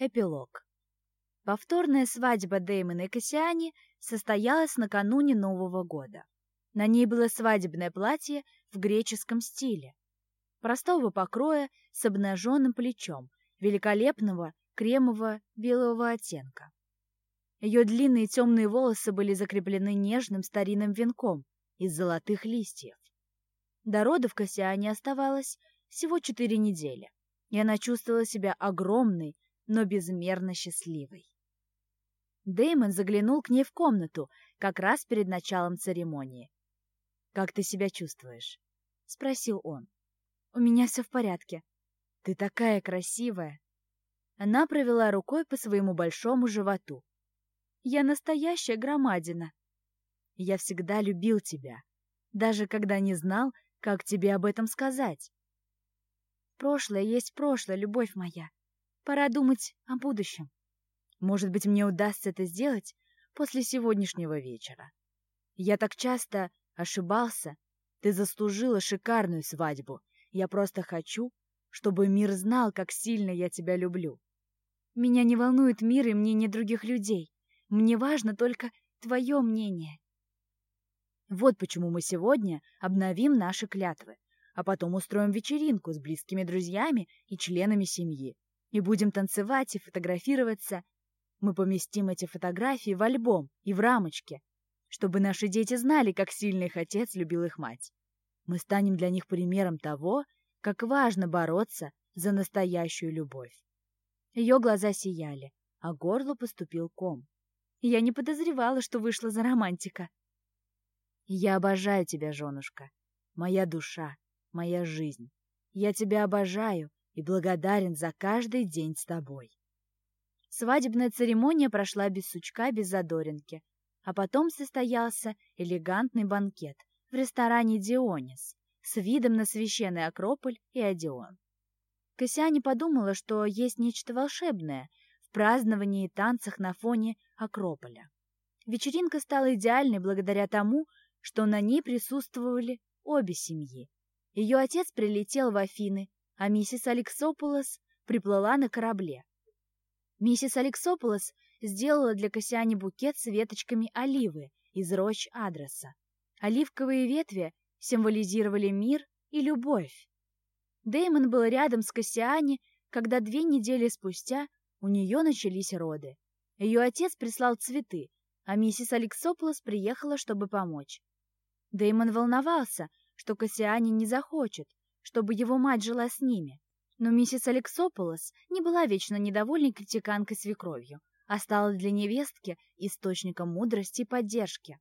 Эпилог. Повторная свадьба Дэймона и Кассиани состоялась накануне Нового года. На ней было свадебное платье в греческом стиле, простого покроя с обнаженным плечом, великолепного кремового белого оттенка. Ее длинные темные волосы были закреплены нежным старинным венком из золотых листьев. До родов Кассиане оставалось всего четыре недели, и она чувствовала себя огромной, но безмерно счастливой. Дэймон заглянул к ней в комнату как раз перед началом церемонии. «Как ты себя чувствуешь?» — спросил он. «У меня все в порядке. Ты такая красивая!» Она провела рукой по своему большому животу. «Я настоящая громадина!» «Я всегда любил тебя, даже когда не знал, как тебе об этом сказать». «Прошлое есть прошлое, любовь моя. Пора думать о будущем. Может быть, мне удастся это сделать после сегодняшнего вечера. Я так часто ошибался. Ты заслужила шикарную свадьбу. Я просто хочу, чтобы мир знал, как сильно я тебя люблю. Меня не волнует мир и мнение других людей. Мне важно только твое мнение. Вот почему мы сегодня обновим наши клятвы, а потом устроим вечеринку с близкими друзьями и членами семьи и будем танцевать и фотографироваться. Мы поместим эти фотографии в альбом и в рамочке, чтобы наши дети знали, как сильно их отец любил их мать. Мы станем для них примером того, как важно бороться за настоящую любовь. Ее глаза сияли, а горло поступил ком. Я не подозревала, что вышла за романтика. Я обожаю тебя, женушка, моя душа, моя жизнь. Я тебя обожаю и благодарен за каждый день с тобой. Свадебная церемония прошла без сучка, без задоринки, а потом состоялся элегантный банкет в ресторане «Дионис» с видом на священный Акрополь и Одион. Кассиане подумала, что есть нечто волшебное в праздновании и танцах на фоне Акрополя. Вечеринка стала идеальной благодаря тому, что на ней присутствовали обе семьи. Ее отец прилетел в Афины, а миссис Алексополос приплыла на корабле. Миссис Алексополос сделала для Кассиани букет с веточками оливы из рощ адреса. Оливковые ветви символизировали мир и любовь. Дэймон был рядом с Кассиани, когда две недели спустя у нее начались роды. Ее отец прислал цветы, а миссис Алексополос приехала, чтобы помочь. Дэймон волновался, что Кассиани не захочет, чтобы его мать жила с ними. Но миссис Алексополос не была вечно недовольной критиканкой свекровью, а стала для невестки источником мудрости и поддержки.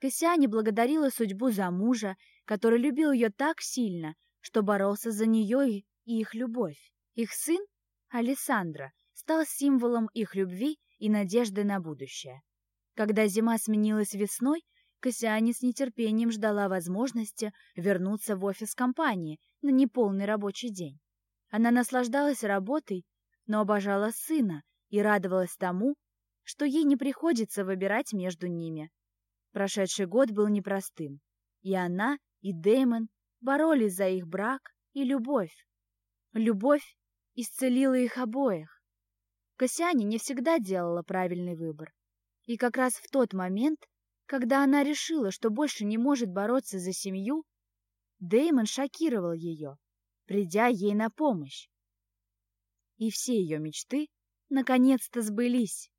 Кассиане благодарила судьбу за мужа, который любил ее так сильно, что боролся за нее и их любовь. Их сын, Алессандро, стал символом их любви и надежды на будущее. Когда зима сменилась весной, Кассиане с нетерпением ждала возможности вернуться в офис компании на неполный рабочий день. Она наслаждалась работой, но обожала сына и радовалась тому, что ей не приходится выбирать между ними. Прошедший год был непростым, и она, и Дэймон боролись за их брак и любовь. Любовь исцелила их обоих. Косяне не всегда делала правильный выбор. И как раз в тот момент, когда она решила, что больше не может бороться за семью, Дэймон шокировал ее, придя ей на помощь. И все ее мечты наконец-то сбылись.